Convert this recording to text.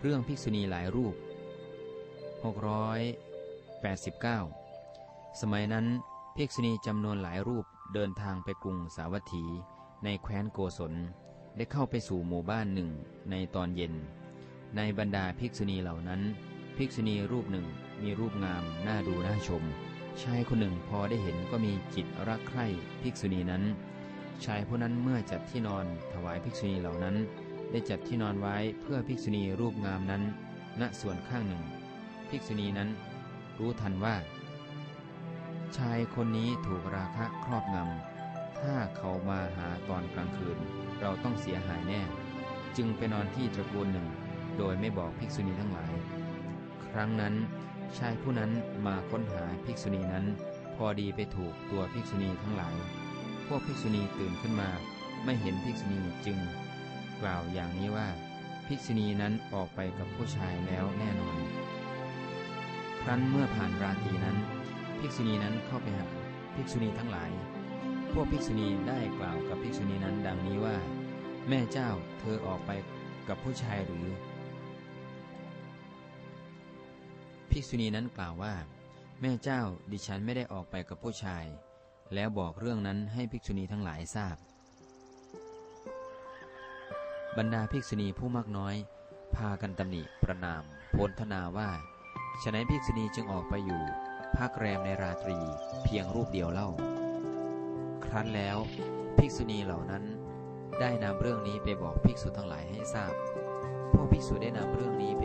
เรื่องภิกษุณีหลายรูป 689 สมัยนั้นภิกษุณีจำนวนหลายรูปเดินทางไปกรุงสาวัตถี ในแคว้นโกศลได้เข้าไปสู่หมู่บ้านหนึ่งในตอนเย็น ในบรรดาภิกษุณีเหล่านั้น ภิกษุณีรูปหนึ่งมีรูปงามน่าดูน่าชม ชายคนหนึ่งพอได้เห็นก็มีจิตรักใคร่ภิกษุณีนั้น ชายผู้นั้นเมื่อจัดที่นอนถวายภิกษุณีเหล่านั้น ได้จัดที่นอนไว้เพื่อภิกษุณีรูปงามนั้น ณส่วนข้างหนึ่ง ภิกษุณีนั้น รู้ทันว่า ชายคนนี้ถูกราคะครอบงำ ถ้าเขามาหาตอนกลางคืน เราต้องเสียหายแน่ จึงไปนอนที่ตระกูลหนึ่ง โดยไม่บอกภิกษุณีทั้งหลาย ครั้งนั้น ชายผู้นั้นมาค้นหาภิกษุณีนั้น พอดีไปถูกตัวภิกษุณีทั้งหลาย พวกภิกษุณีตื่นขึ้นมา ไม่เห็นภิกษุณีจึง กล่าวอย่างนี้ว่า ภิกษุณีนั้นออกไปกับผู้ชายแล้วแน่นอน ครั้นเมื่อผ่านราตรีนั้น ภิกษุณีนั้นเข้าไปหาภิกษุณีทั้งหลาย พวกภิกษุณีได้กล่าวกับภิกษุณีนั้นดังนี้ว่า แม่เจ้าเธอออกไปกับผู้ชายหรือ ภิกษุณีนั้นกล่าวว่า แม่เจ้าดิฉันไม่ได้ออกไปกับผู้ชาย แล้วบอกเรื่องนั้นให้ภิกษุณีทั้งหลายทราบ บรรดาภิกษุณีผู้มากน้อย พากันตำหนิประนามโพลธนาว่าฉะนั้นภิกษุณีจึงออกไปอยู่พักแรมในราตรีเพียงรูปเดียวเล่า ครั้นแล้วภิกษุณีเหล่านั้น ได้นำเรื่องนี้ไปบอกภิกษุทั้งหลายให้ทราบ พวกภิกษุได้นำเรื่องนี้ไป